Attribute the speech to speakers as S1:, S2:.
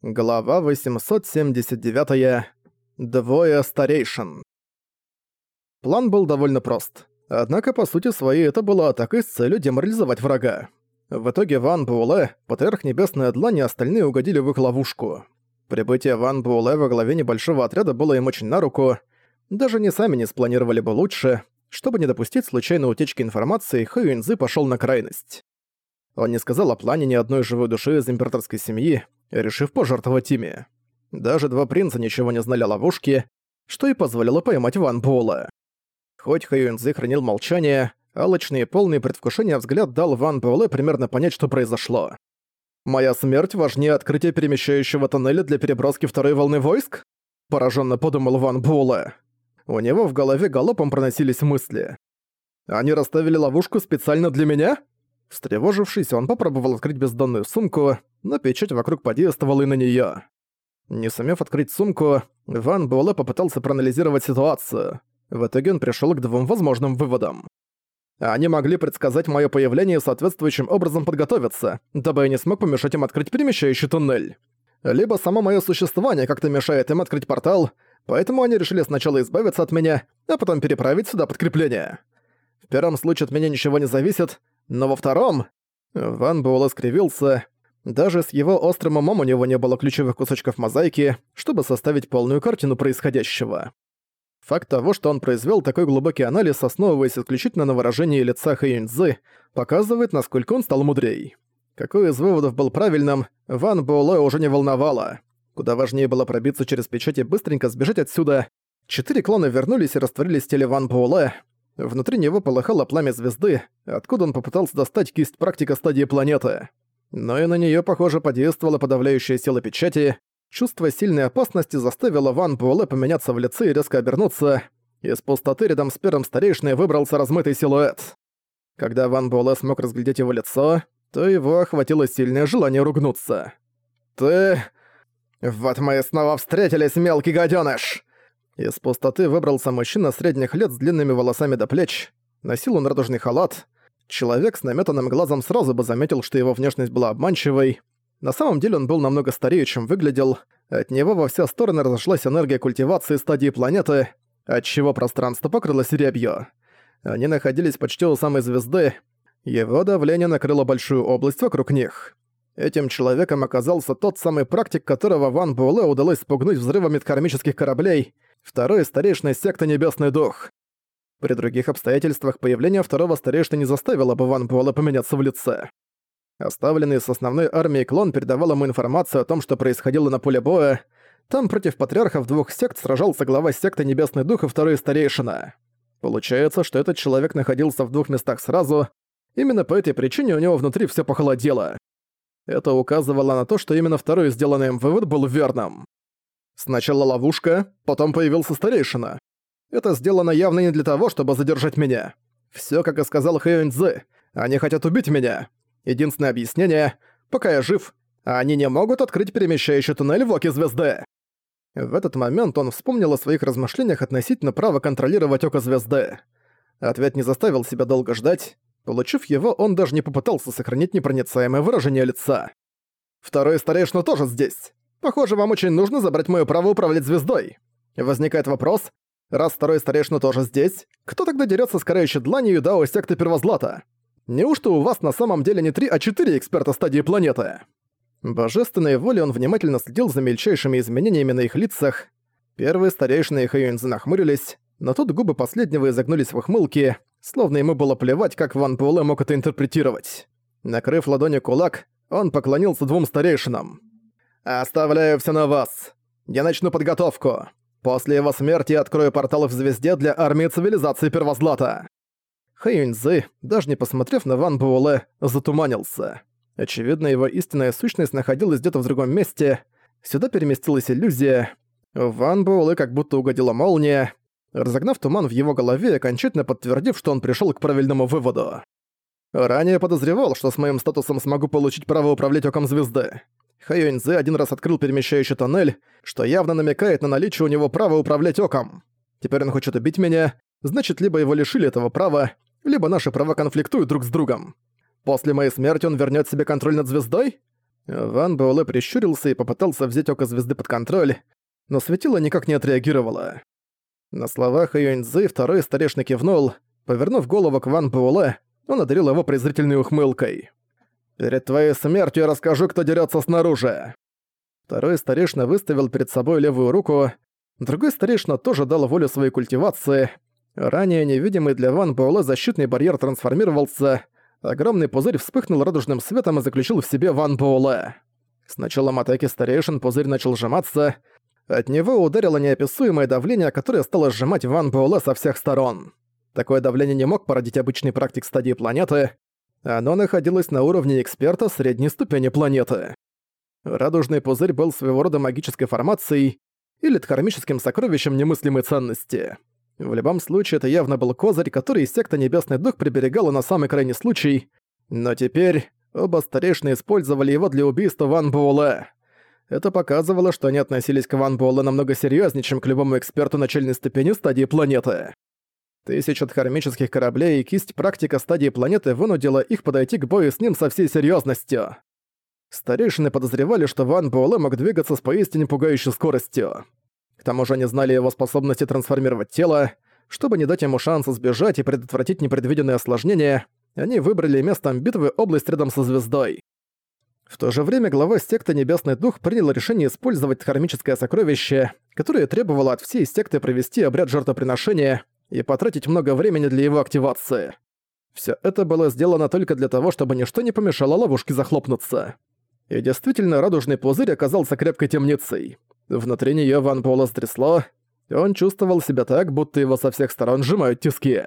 S1: Глава 879. Двое старейшин. План был довольно прост. Однако, по сути своей, это была атака с целью деморализовать врага. В итоге Ван Буэлэ, Патриарх Небесной Длани и остальные угодили в их ловушку. Прибытие Ван Буэлэ во главе небольшого отряда было им очень на руку. Даже не сами не спланировали бы лучше. Чтобы не допустить случайной утечки информации, Хэюинзы пошел на крайность. Он не сказал о плане ни одной живой души из императорской семьи, решив пожертвовать ими. Даже два принца ничего не знали о ловушке, что и позволило поймать Ван Буэлла. Хоть Хэйюнзы хранил молчание, алочный и полный предвкушения взгляд дал Ван Буэлэ примерно понять, что произошло. «Моя смерть важнее открытия перемещающего тоннеля для переброски второй волны войск?» Пораженно подумал Ван Буэлэ. У него в голове галопом проносились мысли. «Они расставили ловушку специально для меня?» Встревожившись, он попробовал открыть бездонную сумку, но печать вокруг подействовала и на неё. Не сумев открыть сумку, Ван Буэлэ попытался проанализировать ситуацию. В итоге он пришёл к двум возможным выводам. Они могли предсказать моё появление и соответствующим образом подготовиться, дабы я не смог помешать им открыть перемещающий туннель. Либо само моё существование как-то мешает им открыть портал, поэтому они решили сначала избавиться от меня, а потом переправить сюда подкрепление. В первом случае от меня ничего не зависит, но во втором... Ван Буэлэ скривился. Даже с его острым умом у него не было ключевых кусочков мозаики, чтобы составить полную картину происходящего. Факт того, что он произвел такой глубокий анализ, основываясь исключительно на выражении лица Хэйнзы, показывает, насколько он стал мудрей. Какой из выводов был правильным, Ван Буэлэ уже не волновало. Куда важнее было пробиться через печать и быстренько сбежать отсюда. Четыре клона вернулись и растворились в теле Ван Буэлэ. Внутри него полыхало пламя звезды, откуда он попытался достать кисть практика стадии планеты. Но и на нее, похоже, подействовала подавляющая сила печати. Чувство сильной опасности заставило Ван Буэлэ поменяться в лице и резко обернуться. Из пустоты рядом с первым старейшиной выбрался размытый силуэт. Когда Ван Буэлэ смог разглядеть его лицо, то его охватило сильное желание ругнуться. «Ты... Вот мы снова встретились, мелкий гадёныш!» Из пустоты выбрался мужчина средних лет с длинными волосами до плеч. Носил он радужный халат, Человек с наметанным глазом сразу бы заметил, что его внешность была обманчивой. На самом деле он был намного старее, чем выглядел. От него во все стороны разошлась энергия культивации стадии планеты, отчего пространство покрылось рябью. Они находились почти у самой звезды. Его давление накрыло большую область вокруг них. Этим человеком оказался тот самый практик, которого Ван Буэлэ удалось спугнуть взрывами кармических кораблей, второй старейшина секты Небесный Дух. При других обстоятельствах появление второго старейшины не заставило бы Ван Буэлла поменяться в лице. Оставленный с основной армией клон передавал ему информацию о том, что происходило на поле боя. Там против патриархов двух сект сражался глава секты Небесный Дух и второй старейшина. Получается, что этот человек находился в двух местах сразу. Именно по этой причине у него внутри все похолодело. Это указывало на то, что именно второй сделанный им вывод был верным. Сначала ловушка, потом появился старейшина. Это сделано явно не для того, чтобы задержать меня. Всё, как и сказал Хэйон Цзы, они хотят убить меня. Единственное объяснение — пока я жив, они не могут открыть перемещающий туннель в Оке Звезды. В этот момент он вспомнил о своих размышлениях относительно права контролировать Око Звезды. Ответ не заставил себя долго ждать. Получив его, он даже не попытался сохранить непроницаемое выражение лица. «Второй старейшина тоже здесь. Похоже, вам очень нужно забрать моё право управлять звездой. Возникает вопрос, Раз второй старейшина тоже здесь, кто тогда дерется с карающей дланью Дао секты Первозлата? Неужто у вас на самом деле не три, а четыре эксперта стадии планеты? Божественной волей он внимательно следил за мельчайшими изменениями на их лицах. Первые старейшины и Хэйюнзы нахмурились, но тут губы последнего изогнулись в ухмылке, словно ему было плевать, как Ван Буэлэ мог это интерпретировать. Накрыв ладонью кулак, он поклонился двум старейшинам. «Оставляю все на вас. Я начну подготовку. После его смерти я открою порталы в Звезде для армии цивилизации Первозлата». Хэйюньзы, даже не посмотрев на Ван Буэлэ, затуманился. Очевидно, его истинная сущность находилась где-то в другом месте. Сюда переместилась иллюзия. Ван Буэлэ как будто угодила молния, разогнав туман в его голове окончательно подтвердив, что он пришел к правильному выводу. Ранее подозревал, что с моим статусом смогу получить право управлять Оком Звезды. Хэйюньзы один раз открыл перемещающий тоннель, что явно намекает на наличие у него права управлять оком. Теперь он хочет убить меня, значит, либо его лишили этого права, либо наши права конфликтуют друг с другом. После моей смерти он вернет себе контроль над звездой? Ван Буэлэ прищурился и попытался взять Око Звезды под контроль, но светило никак не отреагировало. На словах Юньцзы второй старешина кивнул, повернув голову к Ван Буэлэ, он одарил его презрительной ухмылкой. «Перед твоей смертью я расскажу, кто дерется снаружи!» Второй старейшина выставил перед собой левую руку, другой старейшина тоже дал волю своей культивации. Ранее невидимый для Ван Буэлэ защитный барьер трансформировался, огромный пузырь вспыхнул радужным светом и заключил в себе Ван Буэлэ. С началом атаки старейшин пузырь начал сжиматься, от него ударило неописуемое давление, которое стало сжимать Ван Буэлэ со всех сторон. Такое давление не мог породить обычный практик стадии планеты, оно находилось на уровне эксперта средней ступени планеты. Радужный пузырь был своего рода магической формацией или дхармическим сокровищем немыслимой ценности. В любом случае, это явно был козырь, который секта Небесный Дух приберегала на самый крайний случай, но теперь оба старейшины использовали его для убийства Ван Буэлэ. Это показывало, что они относились к Ван Буэлэ намного серьезнее, чем к любому эксперту начальной ступени стадии планеты. Тысяча дхармических кораблей и кисть практика стадии планеты вынудила их подойти к бою с ним со всей серьезностью. Старейшины подозревали, что Ван Буэлэ мог двигаться с поистине пугающей скоростью. К тому же они знали его способности трансформировать тело. Чтобы не дать ему шанса сбежать и предотвратить непредвиденные осложнения, они выбрали местом битвы область рядом со звездой. В то же время глава секты Небесный Дух принял решение использовать хармическое сокровище, которое требовало от всей секты провести обряд жертвоприношения и потратить много времени для его активации. Все это было сделано только для того, чтобы ничто не помешало ловушке захлопнуться. И действительно, радужный пузырь оказался крепкой темницей. Внутри неё Ван Пола стрясло, и он чувствовал себя так, будто его со всех сторон сжимают тиски.